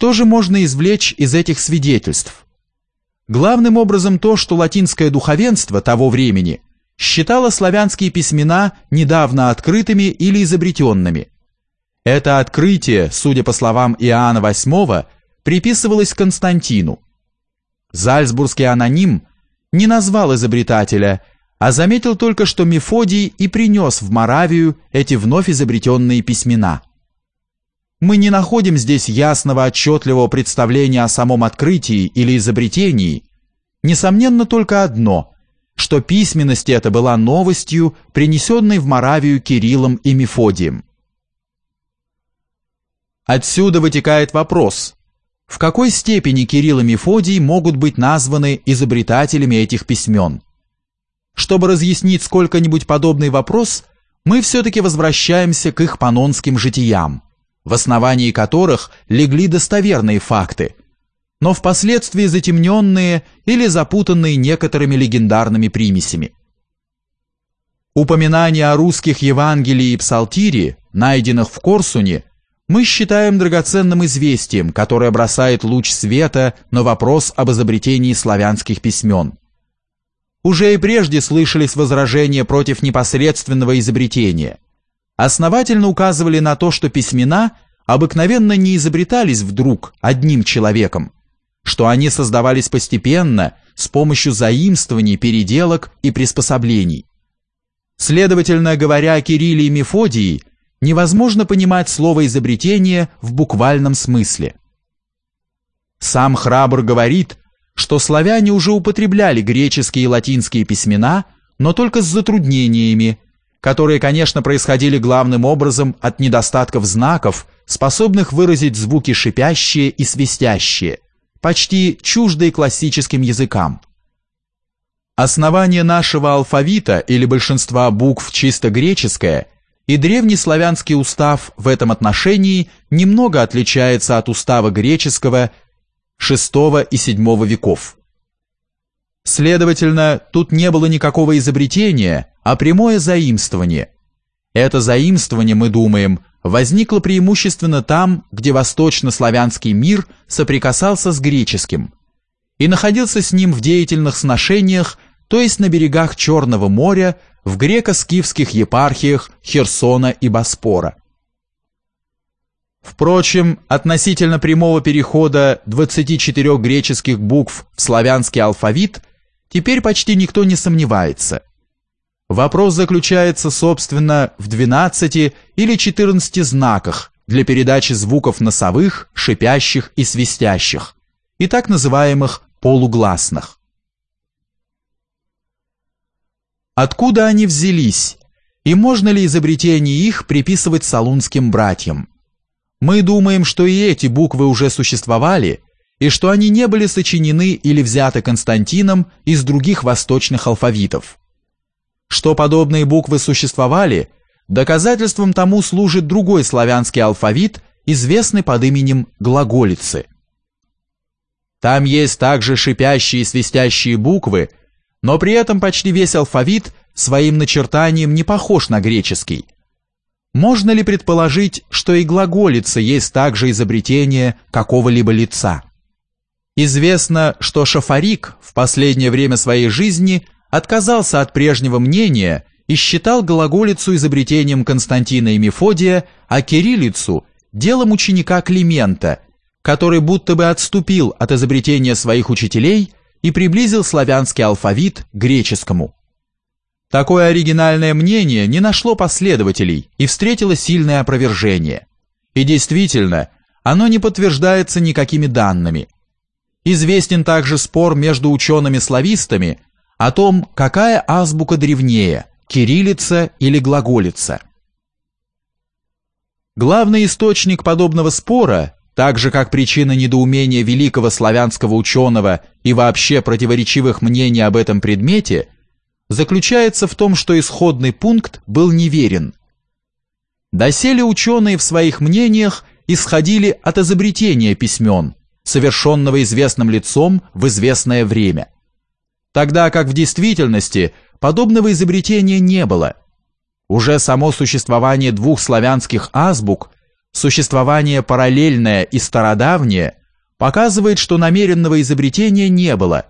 Что же можно извлечь из этих свидетельств? Главным образом то, что латинское духовенство того времени считало славянские письмена недавно открытыми или изобретенными. Это открытие, судя по словам Иоанна VIII, приписывалось Константину. Зальцбургский аноним не назвал изобретателя, а заметил только, что Мефодий и принес в Моравию эти вновь изобретенные письмена. Мы не находим здесь ясного отчетливого представления о самом открытии или изобретении. Несомненно только одно, что письменность эта была новостью, принесенной в Моравию Кириллом и Мефодием. Отсюда вытекает вопрос, в какой степени Кирилл и Мефодий могут быть названы изобретателями этих письмен? Чтобы разъяснить сколько-нибудь подобный вопрос, мы все-таки возвращаемся к их панонским житиям в основании которых легли достоверные факты, но впоследствии затемненные или запутанные некоторыми легендарными примесями. Упоминания о русских Евангелии и Псалтире, найденных в Корсуне, мы считаем драгоценным известием, которое бросает луч света на вопрос об изобретении славянских письмен. Уже и прежде слышались возражения против непосредственного изобретения – основательно указывали на то, что письмена обыкновенно не изобретались вдруг одним человеком, что они создавались постепенно с помощью заимствований, переделок и приспособлений. Следовательно, говоря о Кирилле и Мефодии, невозможно понимать слово «изобретение» в буквальном смысле. Сам Храбр говорит, что славяне уже употребляли греческие и латинские письмена, но только с затруднениями, которые, конечно, происходили главным образом от недостатков знаков, способных выразить звуки шипящие и свистящие, почти чуждые классическим языкам. Основание нашего алфавита или большинства букв чисто греческое и древнеславянский устав в этом отношении немного отличается от устава греческого VI и VII веков. Следовательно, тут не было никакого изобретения, а прямое заимствование. Это заимствование, мы думаем, возникло преимущественно там, где восточнославянский мир соприкасался с греческим и находился с ним в деятельных сношениях, то есть на берегах Черного моря, в греко-скифских епархиях Херсона и Боспора. Впрочем, относительно прямого перехода 24 греческих букв в славянский алфавит теперь почти никто не сомневается – Вопрос заключается, собственно, в 12 или 14 знаках для передачи звуков носовых, шипящих и свистящих, и так называемых полугласных. Откуда они взялись, и можно ли изобретение их приписывать салунским братьям? Мы думаем, что и эти буквы уже существовали, и что они не были сочинены или взяты Константином из других восточных алфавитов. Что подобные буквы существовали, доказательством тому служит другой славянский алфавит, известный под именем глаголицы. Там есть также шипящие и свистящие буквы, но при этом почти весь алфавит своим начертанием не похож на греческий. Можно ли предположить, что и глаголица есть также изобретение какого-либо лица? Известно, что Шафарик в последнее время своей жизни – отказался от прежнего мнения и считал глаголицу изобретением Константина и Мефодия, а кириллицу – делом ученика Климента, который будто бы отступил от изобретения своих учителей и приблизил славянский алфавит к греческому. Такое оригинальное мнение не нашло последователей и встретило сильное опровержение. И действительно, оно не подтверждается никакими данными. Известен также спор между учеными-славистами – о том, какая азбука древнее, кириллица или глаголица. Главный источник подобного спора, так же как причина недоумения великого славянского ученого и вообще противоречивых мнений об этом предмете, заключается в том, что исходный пункт был неверен. Доселе ученые в своих мнениях исходили от изобретения письмен, совершенного известным лицом в известное время – тогда как в действительности подобного изобретения не было. Уже само существование двух славянских азбук Существование параллельное и стародавнее показывает, что намеренного изобретения не было –